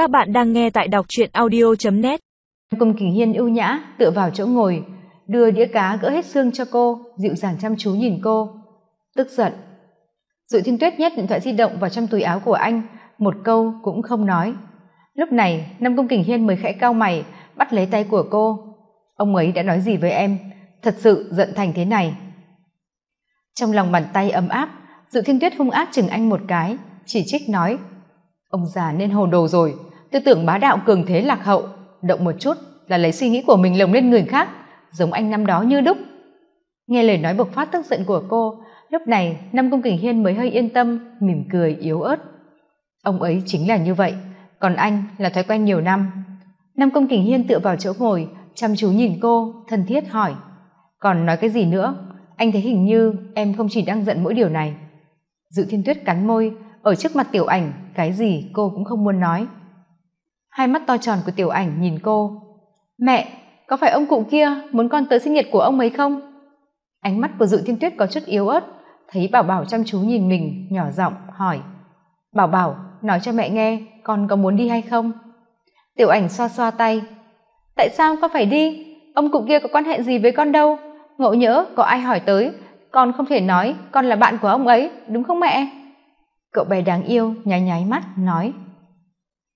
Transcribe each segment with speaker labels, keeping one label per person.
Speaker 1: Các bạn đang nghe tại đọc truyện audio.net
Speaker 2: Cung Kỳ Hiên ưu nhã tựa vào chỗ ngồi, đưa đĩa cá gỡ hết xương cho cô, dịu dàng chăm chú nhìn cô. Tức giận. Dụ Thiên Tuyết nhét điện thoại di động vào trong túi áo của anh, một câu cũng không nói. Lúc này, Nam Cung Kình Hiên mới khẽ cao mày, bắt lấy tay của cô. Ông ấy đã nói gì với em? Thật sự giận thành thế này. Trong lòng bàn tay ấm áp, Dụ Thiên Tuyết hung ác chừng anh một cái, chỉ trích nói ông già nên hồ đồ rồi tư tưởng bá đạo cường thế lạc hậu, động một chút là lấy suy nghĩ của mình lồng lên người khác, giống anh năm đó như đúc nghe lời nói bộc phát tức giận của cô, lúc này năm công kình hiên mới hơi yên tâm, mỉm cười, yếu ớt. Ông ấy chính là như vậy, còn anh là thói quen nhiều năm. Năm công kình hiên tựa vào chỗ ngồi, chăm chú nhìn cô, thân thiết hỏi, còn nói cái gì nữa? Anh thấy hình như em không chỉ đang giận mỗi điều này. Dự thiên tuyết cắn môi, ở trước mặt tiểu ảnh, cái gì cô cũng không muốn nói hai mắt to tròn của tiểu ảnh nhìn cô. Mẹ, có phải ông cụ kia muốn con tới sinh nhật của ông ấy không? Ánh mắt của dự thiên tuyết có chút yếu ớt, thấy bảo bảo chăm chú nhìn mình, nhỏ giọng hỏi. Bảo bảo, nói cho mẹ nghe, con có muốn đi hay không? Tiểu ảnh xoa xoa tay. Tại sao con phải đi? Ông cụ kia có quan hệ gì với con đâu? Ngộ nhỡ có ai hỏi tới, con không thể nói con là bạn của ông ấy, đúng không mẹ? Cậu bé đáng yêu nháy nháy mắt nói.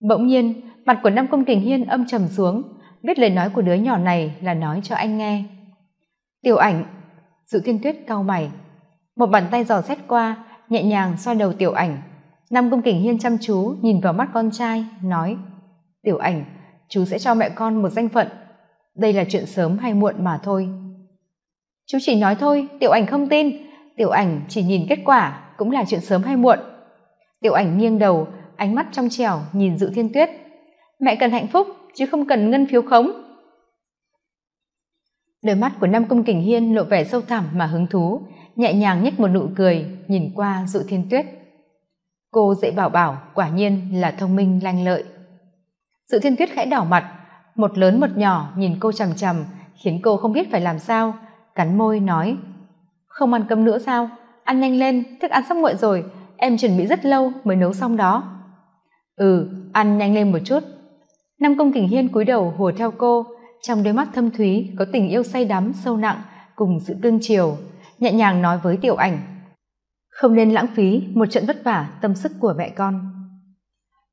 Speaker 2: Bỗng nhiên mặt của năm công kình hiên âm trầm xuống, biết lời nói của đứa nhỏ này là nói cho anh nghe. Tiểu ảnh dự thiên tuyết cau mày. Một bàn tay dò xét qua, nhẹ nhàng xoa đầu tiểu ảnh. Năm công kình hiên chăm chú nhìn vào mắt con trai, nói, tiểu ảnh, chú sẽ cho mẹ con một danh phận. Đây là chuyện sớm hay muộn mà thôi. Chú chỉ nói thôi, tiểu ảnh không tin. Tiểu ảnh chỉ nhìn kết quả, cũng là chuyện sớm hay muộn. Tiểu ảnh nghiêng đầu, ánh mắt trong trẻo nhìn dự thiên tuyết mẹ cần hạnh phúc, chứ không cần ngân phiếu khống. Đôi mắt của nam công kình hiên lộ vẻ sâu thẳm mà hứng thú, nhẹ nhàng nhếch một nụ cười, nhìn qua Dụ thiên tuyết. Cô dạy bảo bảo, quả nhiên là thông minh, lanh lợi. Dự thiên tuyết khẽ đỏ mặt, một lớn một nhỏ nhìn cô chằm chằm, khiến cô không biết phải làm sao, cắn môi nói, không ăn cơm nữa sao? Ăn nhanh lên, thức ăn sắp nguội rồi, em chuẩn bị rất lâu mới nấu xong đó. Ừ ăn nhanh lên một chút năm công kình hiên cúi đầu hùa theo cô. Trong đôi mắt thâm thúy, có tình yêu say đắm, sâu nặng, cùng sự cương chiều. Nhẹ nhàng nói với tiểu ảnh, không nên lãng phí một trận vất vả tâm sức của mẹ con.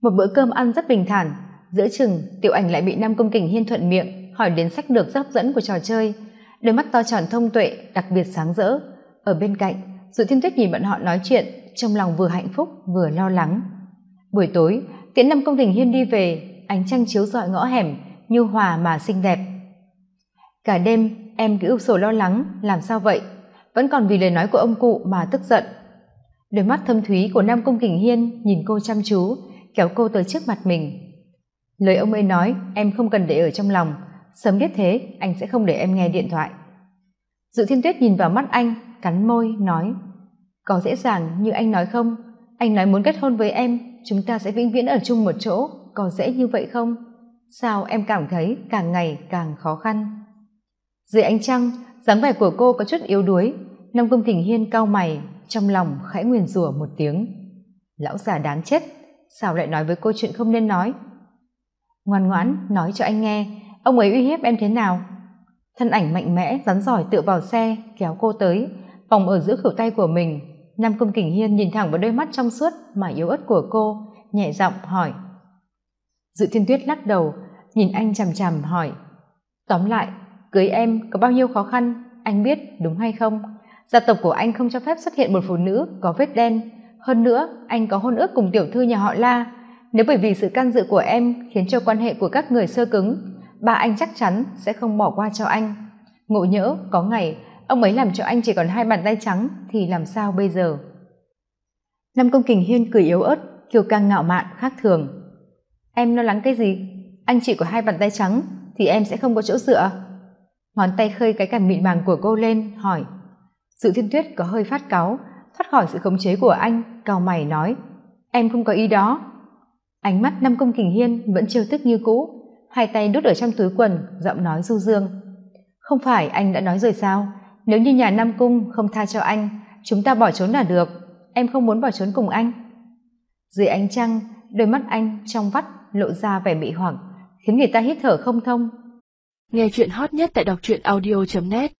Speaker 2: Một bữa cơm ăn rất bình thản. Giữa chừng, tiểu ảnh lại bị nam công kình hiên thuận miệng, hỏi đến sách lược hấp dẫn của trò chơi. Đôi mắt to tròn thông tuệ, đặc biệt sáng rỡ. Ở bên cạnh dự thiên tuyết nhìn bọn họ nói chuyện, trong lòng vừa hạnh phúc, vừa lo lắng. Buổi tối, tiễn năm công đình hiên đi về ánh trăng chiếu rọi ngõ hẻm như hòa mà xinh đẹp. Cả đêm, em cứ ưu sầu lo lắng, làm sao vậy? Vẫn còn vì lời nói của ông cụ mà tức giận. Đôi mắt thâm thúy của nam công kình hiên nhìn cô chăm chú, kéo cô tới trước mặt mình. Lời ông ấy nói, em không cần để ở trong lòng. Sớm biết thế, anh sẽ không để em nghe điện thoại. Dự thiên tuyết nhìn vào mắt anh, cắn môi, nói, có dễ dàng như anh nói không? Anh nói muốn kết hôn với em, chúng ta sẽ vĩnh viễn ở chung một chỗ có dễ như vậy không? Sao em cảm thấy càng ngày càng khó khăn? Dưới ánh trăng, dáng vẻ của cô có chút yếu đuối. Nam công thỉnh hiên cau mày, trong lòng khẽ nguyền rủa một tiếng. Lão già đáng chết, sao lại nói với cô chuyện không nên nói? Ngoan ngoãn nói cho anh nghe, ông ấy uy hiếp em thế nào? Thân ảnh mạnh mẽ, rắn giỏi tựa vào xe, kéo cô tới, vòng ở giữa khửu tay của mình. Nam công kình hiên nhìn thẳng vào đôi mắt trong suốt mà yếu ớt của cô, nhẹ giọng hỏi dự thiên tuyết lắc đầu, nhìn anh chằm chằm, hỏi, tóm lại, cưới em có bao nhiêu khó khăn, anh biết đúng hay không? Gia tộc của anh không cho phép xuất hiện một phụ nữ có vết đen. Hơn nữa, anh có hôn ước cùng tiểu thư nhà họ la. Nếu bởi vì sự can dự của em khiến cho quan hệ của các người sơ cứng, ba anh chắc chắn sẽ không bỏ qua cho anh. Ngộ nhỡ, có ngày, ông ấy làm cho anh chỉ còn hai bàn tay trắng, thì làm sao bây giờ? Năm công kình hiên cười yếu ớt kiều căng ngạo mạn khác thường em lo lắng cái gì? Anh chỉ có hai bàn tay trắng thì em sẽ không có chỗ dựa. Ngón tay khơi cái cằm mịn màng của cô lên, hỏi. Sự thiên tuyết có hơi phát cáu, thoát khỏi sự khống chế của anh, cau mày nói. Em không có ý đó. Ánh mắt năm công kình hiên vẫn trêu tức như cũ, hai tay đút ở trong túi quần, giọng nói du dương. Không phải anh đã nói rồi sao? Nếu như nhà nam cung không tha cho anh, chúng ta bỏ trốn là được. Em không muốn bỏ trốn cùng anh. Dưới ánh trăng, đôi mắt anh trong vắt lộ ra vẻ bị hoảng, khiến người ta hít thở không thông.
Speaker 3: Nghe chuyện hot nhất tại đọc truyện audio net.